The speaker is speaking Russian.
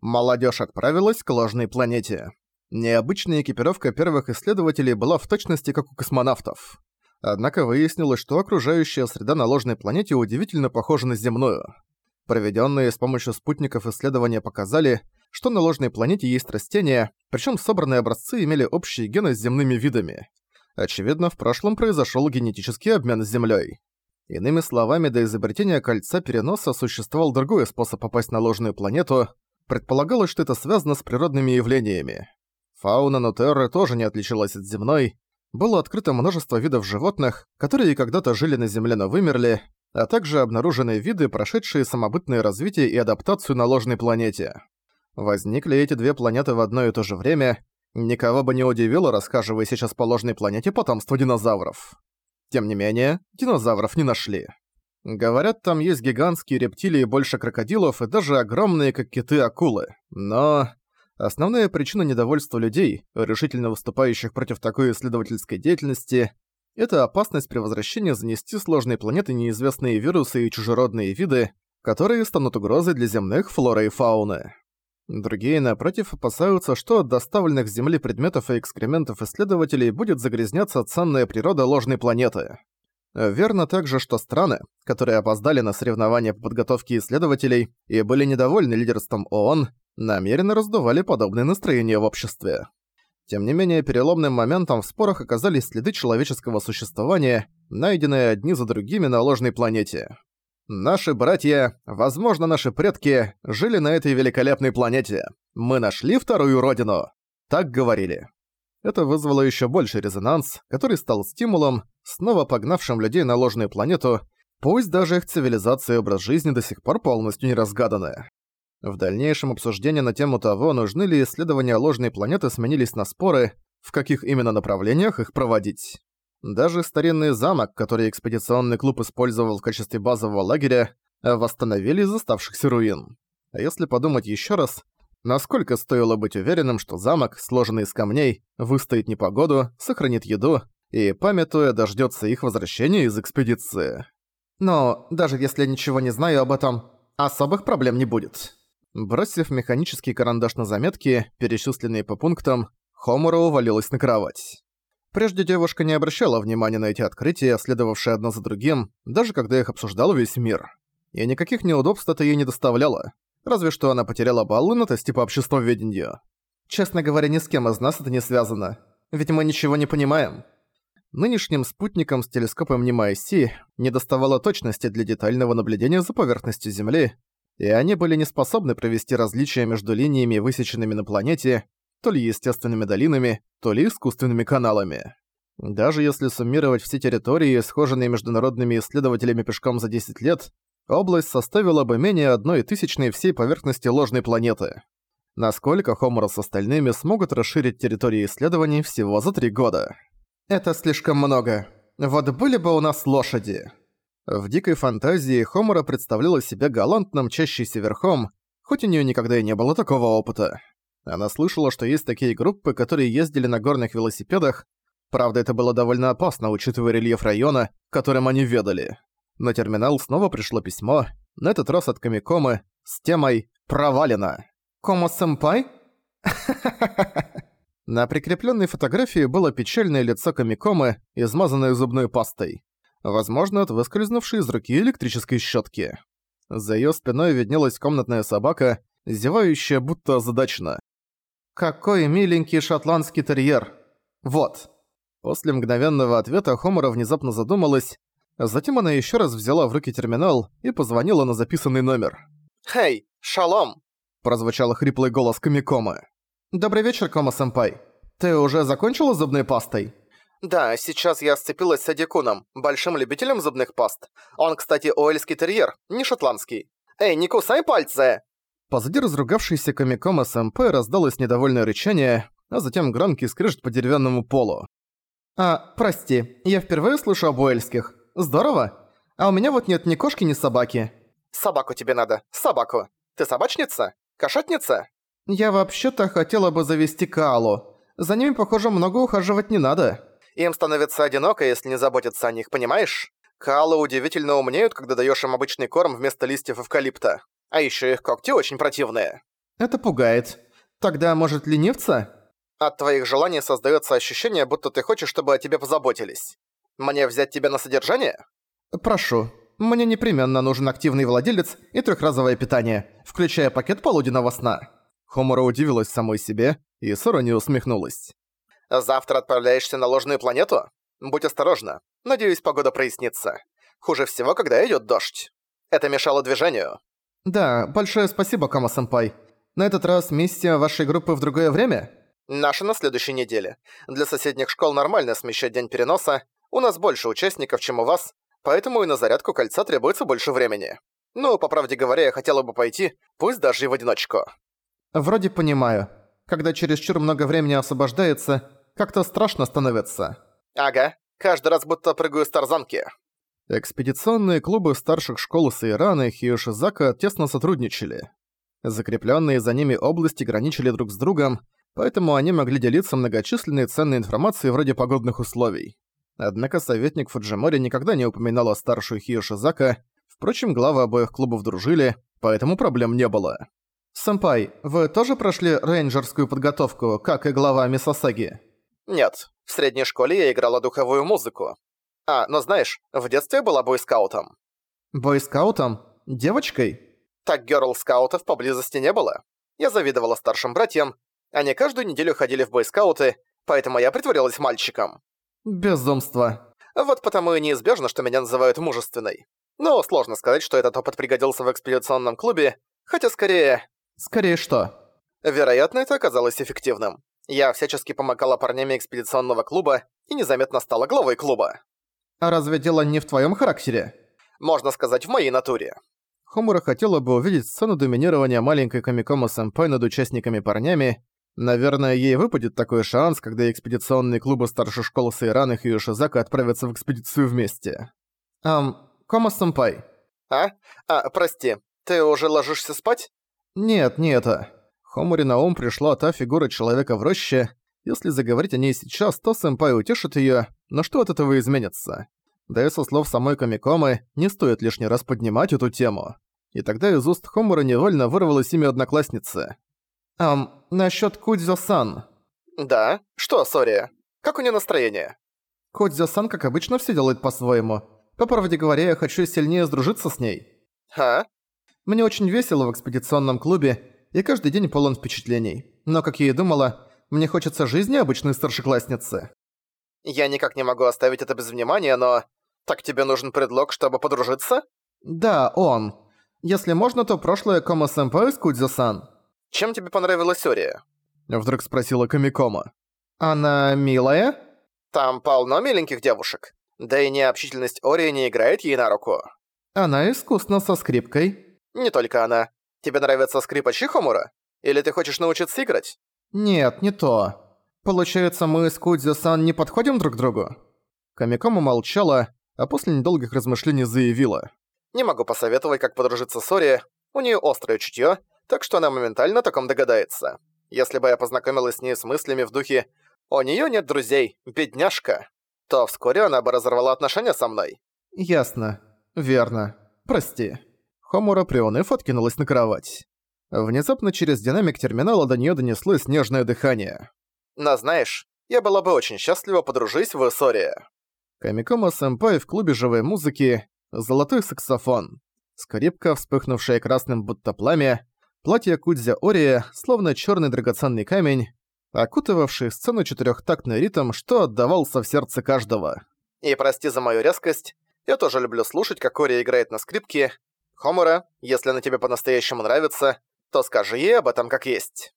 Молодежь отправилась к ложной планете. Необычная экипировка первых исследователей была в точности как у космонавтов. Однако выяснилось, что окружающая среда на ложной планете удивительно похожа на земную. Проведенные с помощью спутников исследования показали, что на ложной планете есть растения, причем собранные образцы имели общие гены с земными видами. Очевидно, в прошлом произошел генетический обмен с Землей. Иными словами, до изобретения кольца переноса существовал другой способ попасть на ложную планету. Предполагалось, что это связано с природными явлениями. Фауна Нутерры тоже не отличалась от земной. Было открыто множество видов животных, которые когда-то жили на Земле, но вымерли, а также обнаружены виды, прошедшие самобытное развитие и адаптацию на ложной планете. Возникли эти две планеты в одно и то же время, никого бы не удивило, расхаживая сейчас по ложной планете потомство динозавров. Тем не менее, динозавров не нашли. Говорят, там есть гигантские рептилии больше крокодилов и даже огромные, как киты, акулы. Но... Основная причина недовольства людей, решительно выступающих против такой исследовательской деятельности, это опасность при возвращении занести сложные планеты неизвестные вирусы и чужеродные виды, которые станут угрозой для земных флоры и фауны. Другие, напротив, опасаются, что от доставленных с Земли предметов и экскрементов исследователей будет загрязняться ценная природа ложной планеты. Верно также, что страны, которые опоздали на соревнования по подготовке исследователей и были недовольны лидерством ООН, намеренно раздували подобные настроения в обществе. Тем не менее, переломным моментом в спорах оказались следы человеческого существования, найденные одни за другими на ложной планете. Наши братья, возможно, наши предки, жили на этой великолепной планете. Мы нашли вторую родину. Так говорили. Это вызвало еще больший резонанс, который стал стимулом, снова погнавшим людей на ложную планету, пусть даже их цивилизация и образ жизни до сих пор полностью не разгаданы. В дальнейшем обсуждения на тему того, нужны ли исследования ложной планеты, сменились на споры, в каких именно направлениях их проводить. Даже старинный замок, который экспедиционный клуб использовал в качестве базового лагеря, восстановили из оставшихся руин. А если подумать еще раз, насколько стоило быть уверенным, что замок, сложенный из камней, выстоит непогоду, сохранит еду и, памятуя, дождется их возвращения из экспедиции. Но даже если я ничего не знаю об этом, особых проблем не будет. Бросив механический карандаш на заметки, перечисленные по пунктам, Хомура увалилась на кровать. Прежде девушка не обращала внимания на эти открытия, следовавшие одно за другим, даже когда их обсуждал весь мир. И никаких неудобств это ей не доставляло. Разве что она потеряла баллы на тесте по обществоведению. Честно говоря, ни с кем из нас это не связано. Ведь мы ничего не понимаем. Нынешним спутникам с телескопом Нима-Си не доставало точности для детального наблюдения за поверхностью Земли, и они были не способны провести различия между линиями, высеченными на планете, то ли естественными долинами, то ли искусственными каналами. Даже если суммировать все территории, схоженные международными исследователями пешком за 10 лет, область составила бы менее одной тысячной всей поверхности ложной планеты. Насколько Хомора с остальными смогут расширить территории исследований всего за три года? Это слишком много. Вот были бы у нас лошади. В дикой фантазии Хомора представляла себя галантным, мчащейся верхом, хоть у нее никогда и не было такого опыта. Она слышала, что есть такие группы, которые ездили на горных велосипедах, правда это было довольно опасно, учитывая рельеф района, которым они ведали. На терминал снова пришло письмо, на этот раз от Камикомы, с темой «Провалено». «Комо-сэмпай?» На прикрепленной фотографии было печальное лицо Камикомы, измазанное зубной пастой возможно, от выскользнувшей из руки электрической щетки. За ее спиной виднелась комнатная собака, зевающая будто озадачена. «Какой миленький шотландский терьер! Вот!» После мгновенного ответа Хомора внезапно задумалась, затем она еще раз взяла в руки терминал и позвонила на записанный номер. «Хей, шалом!» – прозвучал хриплый голос Камикомы. «Добрый вечер, Кома-сэмпай. Ты уже закончила зубной пастой?» Да, сейчас я сцепилась с Адикуном, большим любителем зубных паст. Он, кстати, уэльский терьер, не шотландский. Эй, не кусай пальцы! Позади разругавшейся Комикома СМП раздалось недовольное рычание, а затем громкий скрежет по деревянному полу. «А, прости, я впервые слышу об уэльских. Здорово. А у меня вот нет ни кошки, ни собаки». «Собаку тебе надо, собаку. Ты собачница? Кошатница?» «Я вообще-то хотела бы завести Каалу. За ними, похоже, много ухаживать не надо». Им становится одиноко, если не заботиться о них, понимаешь? Калы удивительно умнеют, когда даешь им обычный корм вместо листьев эвкалипта. А еще их когти очень противные. Это пугает. Тогда, может, ленивца? От твоих желаний создается ощущение, будто ты хочешь, чтобы о тебе позаботились. Мне взять тебя на содержание? Прошу. Мне непременно нужен активный владелец и трехразовое питание, включая пакет полуденного сна. Хомора удивилась самой себе, и Сорони усмехнулась. «Завтра отправляешься на ложную планету? Будь осторожна. Надеюсь, погода прояснится. Хуже всего, когда идёт дождь. Это мешало движению». «Да, большое спасибо, Кама-сэмпай. На этот раз миссия вашей группы в другое время?» «Наша на следующей неделе. Для соседних школ нормально смещать день переноса. У нас больше участников, чем у вас, поэтому и на зарядку кольца требуется больше времени. Ну, по правде говоря, я хотела бы пойти, пусть даже и в одиночку». «Вроде понимаю. Когда чересчур много времени освобождается, как-то страшно становится». «Ага. Каждый раз будто прыгаю с тарзанки». Экспедиционные клубы старших школ Сайраны и Хиошизака тесно сотрудничали. Закрепленные за ними области граничили друг с другом, поэтому они могли делиться многочисленной ценной информацией вроде погодных условий. Однако советник Фуджимори никогда не упоминал о старшую Хиошизака, впрочем, главы обоих клубов дружили, поэтому проблем не было. «Сэмпай, вы тоже прошли рейнджерскую подготовку, как и глава Мисосаги?» «Нет, в средней школе я играла духовую музыку. А, но знаешь, в детстве была бойскаутом». «Бойскаутом? Девочкой?» Так герл-скаутов поблизости не было. Я завидовала старшим братьям. Они каждую неделю ходили в бойскауты, поэтому я притворилась мальчиком. Безумство. Вот потому и неизбежно, что меня называют мужественной. Но сложно сказать, что этот опыт пригодился в экспедиционном клубе, хотя скорее... Скорее что? Вероятно, это оказалось эффективным. Я всячески помогала парнями экспедиционного клуба и незаметно стала главой клуба. А разве дело не в твоем характере? Можно сказать, в моей натуре. Хомура хотела бы увидеть сцену доминирования маленькой Камикома-сэмпай над участниками-парнями. Наверное, ей выпадет такой шанс, когда экспедиционные клубы старшей школы Сайранах и Юшизака отправятся в экспедицию вместе. «Ам, Кома-сэмпай». «А? А, прости, ты уже ложишься спать?» «Нет, не это». Хомуре на ум пришла та фигура человека в роще. Если заговорить о ней сейчас, то сэмпай утешит её, но что от этого изменится? Да и со слов самой Камикомы, не стоит лишний раз поднимать эту тему. И тогда из уст Хомура невольно вырвалось имя одноклассницы. «Ам, насчёт Кудзё-сан». «Да? Что, Сори? Как у неё настроение?» «Кудзё-сан, как обычно, всё делает по-своему. По правде говоря, я хочу сильнее сдружиться с ней». «А?» «Мне очень весело в экспедиционном клубе, и каждый день полон впечатлений. Но, как я и думала, мне хочется жизни обычной старшеклассницы». «Я никак не могу оставить это без внимания, но...» «Так тебе нужен предлог, чтобы подружиться?» «Да, он. Если можно, то прошлое Кома-сэмпай с Кудзё-сан». «Чем тебе понравилась Ория?» Вдруг спросила Камикома. «Она милая?» «Там полно миленьких девушек. Да и необщительность Ории не играет ей на руку». «Она искусна со скрипкой». «Не только она. Тебе нравится скрипачи Хомура? Или ты хочешь научиться играть?» «Нет, не то. Получается, мы с Кудзё-сан не подходим друг к другу?» Камикома молчала, а после недолгих размышлений заявила. «Не могу посоветовать, как подружиться с Ори. У нее острое чутье, так что она моментально о таком догадается. Если бы я познакомилась с ней с мыслями в духе «У нее нет друзей, бедняжка», то вскоре она бы разорвала отношения со мной». «Ясно. Верно. Прости». Хомура, приуныв, откинулась на кровать. Внезапно через динамик терминала до неё донеслось нежное дыхание. «Но знаешь, я была бы очень счастлива подружись в Иссории». Камикома-сэмпай в клубе живой музыки, золотой саксофон, скрипка, вспыхнувшая красным будто пламя, платье Кудзя Ория, словно черный драгоценный камень, окутывавший сцену четырехтактный ритм, что отдавался в сердце каждого. И прости за мою резкость, я тоже люблю слушать, как Ория играет на скрипке. Хомура, если она тебе по-настоящему нравится, то скажи ей об этом как есть.